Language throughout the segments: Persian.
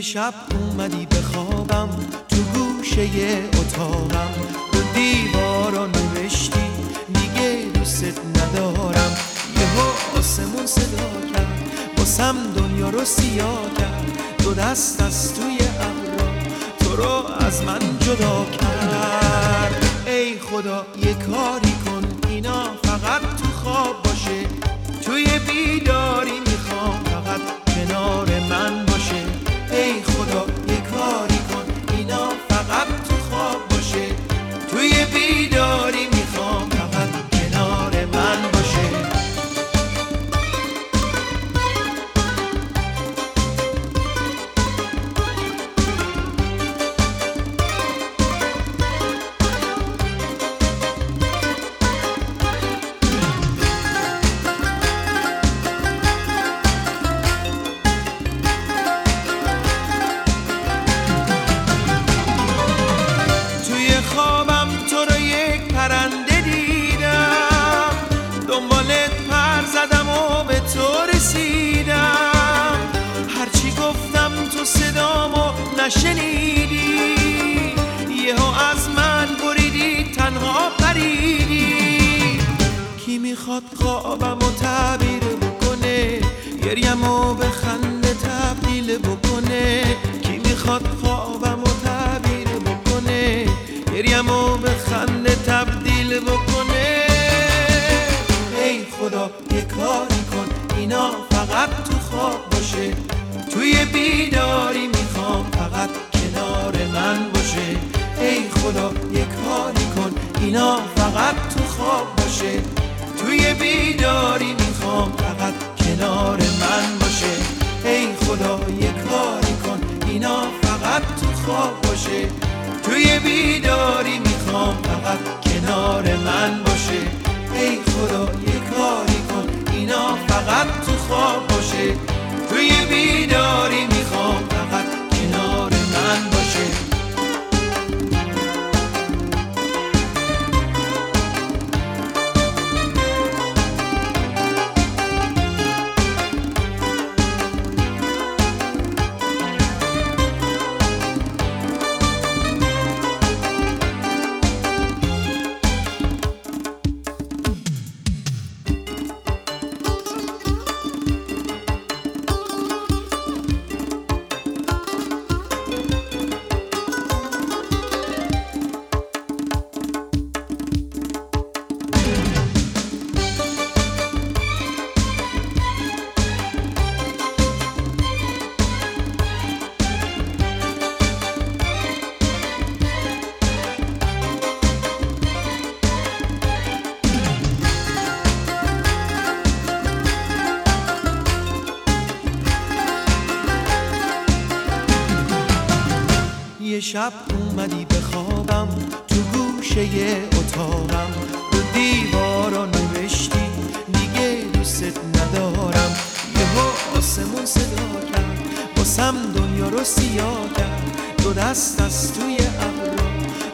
شب اومدی بخوابم تو گوشه اتاقم. رو دیوارا نوشتی دیگه دوست ندارم. یهو آسمون صدا کرد باسم دنیا رو سیاه کرد. دو دست از توی ابرا تو رو از من جدا کرد. ای خدا یه کاری کن اینا فقط تو خواب باشه. توی بیداری می‌خوام فقط کنار من ای خدا یه کاری کن. اینا فقط تو خواب نشنیدی یهو از من بریدی تنها پریدی. کی می‌خواد خوابم و تعبیر بکنه؟ گریم به خنده تبدیل بکنه. کی می‌خواد خوابم و تعبیر بکنه؟ گریم به خنده تبدیل بکنه. ای خدا یه کاری کن اینا فقط تو خواب باشه. توی بیداری فقط کنار من باشه. ای خدا یه کاری کن اینا فقط تو خواب باشه. توی بیداری می‌خوام فقط کنار من باشه. ای خدا یه کاری کن اینا فقط تو خواب باشه. توی بیداری می‌خوام فقط کنار من باشه. ای خدا یه کاری کن اینا فقط تو خواب باشه. توی بیداری شب اومدی بخوابم تو گوشه اتاقم. رو دیوارا نوشتی دیگه دوست ندارم. یهو آسمون صدا کرد باسم دنیا رو سیاه کرد. دو دست از توی ابرا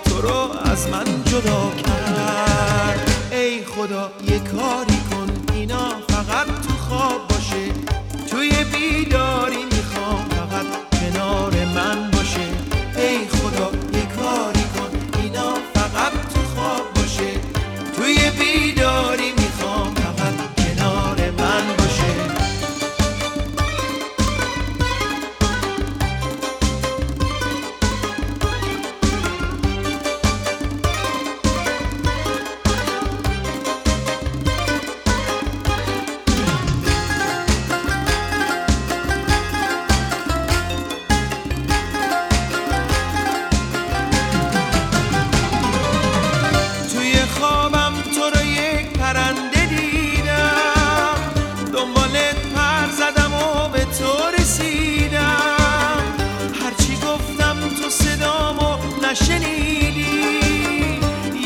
تو رو از من جدا کرد. ای خدا یه کاری کن اینا فقط تو نشنیدی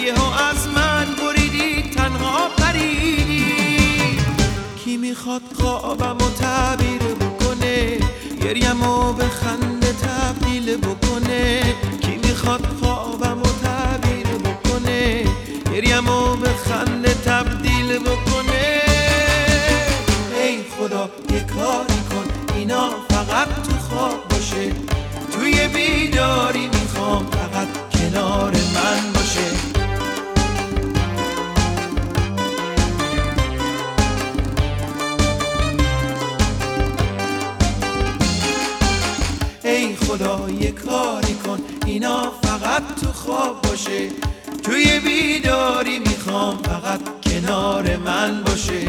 یهو از من بریدی تنها پریدی. کی می‌خواد خوابم و تعبیر بکنه؟ گریم و به خنده تبدیل بکنه. کی می‌خواد خوابم و تعبیر بکنه؟ گریم و به خنده تبدیل بکنه. ای خدا یه کاری خدا یه کاری کن. اینا فقط تو خواب باشه. توی بیداری می‌خوام فقط کنار من باشه.